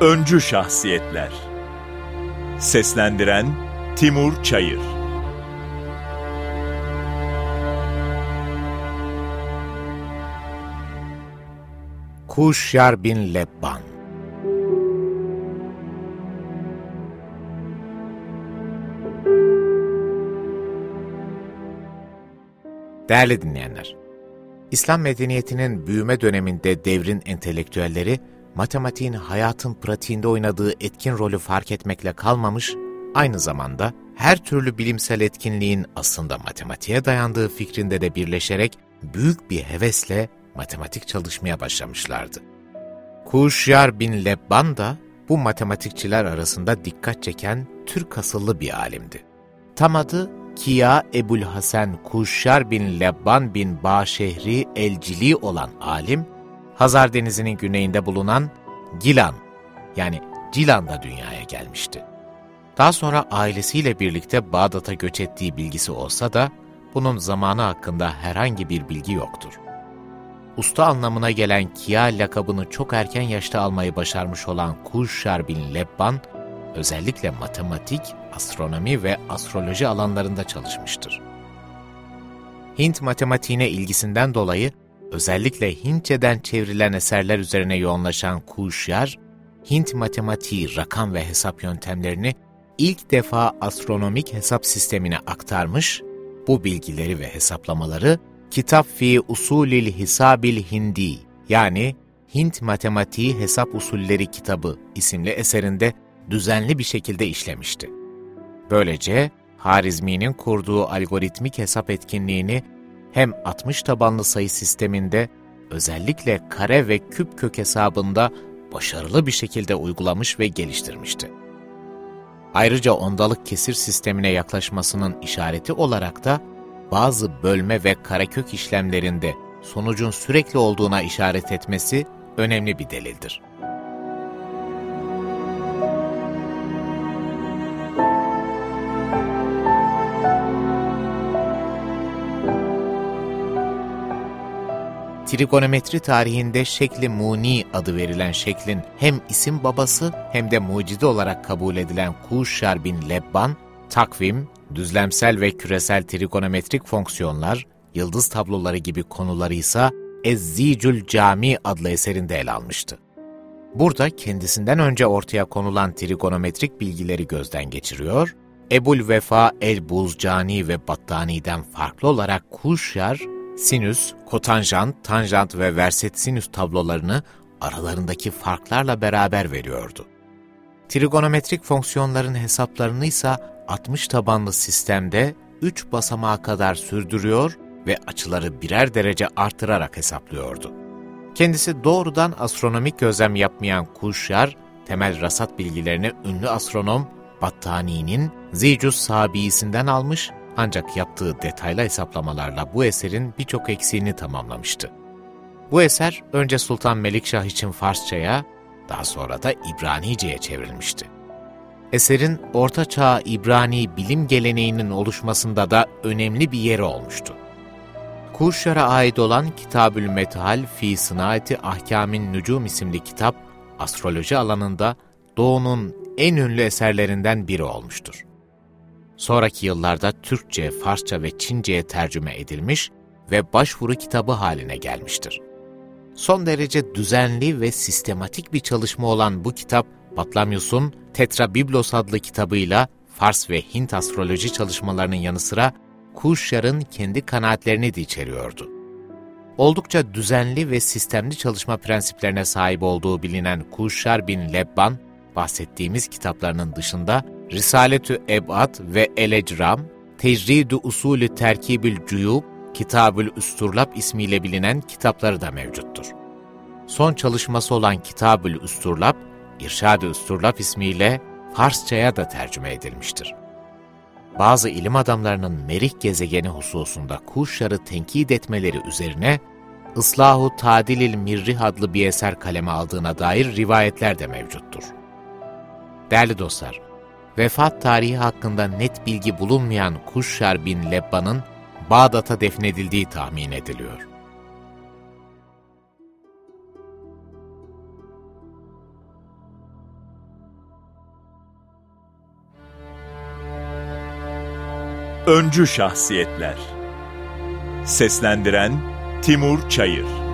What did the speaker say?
Öncü Şahsiyetler. Seslendiren Timur Çayır. Kuşyar bin Lebban. Değerli dinleyenler, İslam medeniyetinin büyüme döneminde devrin entelektüelleri, matematiğin hayatın pratiğinde oynadığı etkin rolü fark etmekle kalmamış, aynı zamanda her türlü bilimsel etkinliğin aslında matematiğe dayandığı fikrinde de birleşerek büyük bir hevesle matematik çalışmaya başlamışlardı. Kuşyar bin Lebban da bu matematikçiler arasında dikkat çeken Türk asıllı bir alimdi. Tam adı Kiya Ebul Hasan Kuşyar bin Lebban bin Bağşehri Elcili olan alim, Hazar Denizi'nin güneyinde bulunan Gilan yani Cilan'da dünyaya gelmişti. Daha sonra ailesiyle birlikte Bağdat'a göç ettiği bilgisi olsa da bunun zamanı hakkında herhangi bir bilgi yoktur. Usta anlamına gelen Kiya lakabını çok erken yaşta almayı başarmış olan Kuşyar bin Lebban, özellikle matematik, astronomi ve astroloji alanlarında çalışmıştır. Hint matematiğine ilgisinden dolayı özellikle Hintçeden çevrilen eserler üzerine yoğunlaşan Kuşyar, Hint matematiği, rakam ve hesap yöntemlerini ilk defa astronomik hesap sistemine aktarmış, bu bilgileri ve hesaplamaları Kitap fi Usulil Hisabil Hindi yani Hint Matematiği Hesap Usulleri kitabı isimli eserinde düzenli bir şekilde işlemişti. Böylece Harizmi'nin kurduğu algoritmik hesap etkinliğini hem 60 tabanlı sayı sisteminde özellikle kare ve küp kök hesabında başarılı bir şekilde uygulamış ve geliştirmişti. Ayrıca ondalık kesir sistemine yaklaşmasının işareti olarak da bazı bölme ve karekök işlemlerinde sonucun sürekli olduğuna işaret etmesi önemli bir delildir. Trigonometri tarihinde şekli muni adı verilen şeklin hem isim babası hem de mucidi olarak kabul edilen Kuşar bin Lebban, takvim, düzlemsel ve küresel trigonometrik fonksiyonlar, yıldız tabloları gibi konuları ise Ezzicül Cami adlı eserinde ele almıştı. Burada kendisinden önce ortaya konulan trigonometrik bilgileri gözden geçiriyor, Ebul Vefa el-Buzcani ve Battani'den farklı olarak Kuşyar, sinüs, kotanjant, tanjant ve verset sinüs tablolarını aralarındaki farklarla beraber veriyordu. Trigonometrik fonksiyonların hesaplarını ise 60 tabanlı sistemde 3 basamağa kadar sürdürüyor ve açıları birer derece artırarak hesaplıyordu. Kendisi doğrudan astronomik gözlem yapmayan Kuşyar, temel rasat bilgilerini ünlü astronom Battani'nin Zicus Sabi'sinden almış ancak yaptığı detaylı hesaplamalarla bu eserin birçok eksiğini tamamlamıştı. Bu eser önce Sultan Melikşah için Farsçaya, daha sonra da İbranice'ye çevrilmişti. Eserin Orta Çağ İbrani bilim geleneğinin oluşmasında da önemli bir yeri olmuştu. Kuşyar'a ait olan Kitabül Methal fi Sınaati Ahkamin Nucum isimli kitap, astroloji alanında Doğu'nun en ünlü eserlerinden biri olmuştur. Sonraki yıllarda Türkçe, Farsça ve Çince'ye tercüme edilmiş ve başvuru kitabı haline gelmiştir. Son derece düzenli ve sistematik bir çalışma olan bu kitap, Batlamyus'un Tetrabiblos adlı kitabıyla Fars ve Hint astroloji çalışmalarının yanı sıra Kuşyar'ın kendi kanaatlerini de içeriyordu. Oldukça düzenli ve sistemli çalışma prensiplerine sahip olduğu bilinen Kuşyar bin Lebban, bahsettiğimiz kitaplarının dışında Risaletü Ebad ve Elecram, Tecrid-ü Usulü Terkibül Cuyub, Kitabül Üsturlap ismiyle bilinen kitapları da mevcuttur. Son çalışması olan Kitabül Üsturlap, İrşad-ı Üsturlap ismiyle Farsçaya da tercüme edilmiştir. Bazı ilim adamlarının Merih gezegeni hususunda Kuşyar'ı tenkit etmeleri üzerine Islahu Tadilil Mirrih adlı bir eser kaleme aldığına dair rivayetler de mevcuttur. Değerli dostlar, vefat tarihi hakkında net bilgi bulunmayan Kuşşar bin Lebba'nın Bağdat'a defnedildiği tahmin ediliyor. Öncü Şahsiyetler Seslendiren Timur Çayır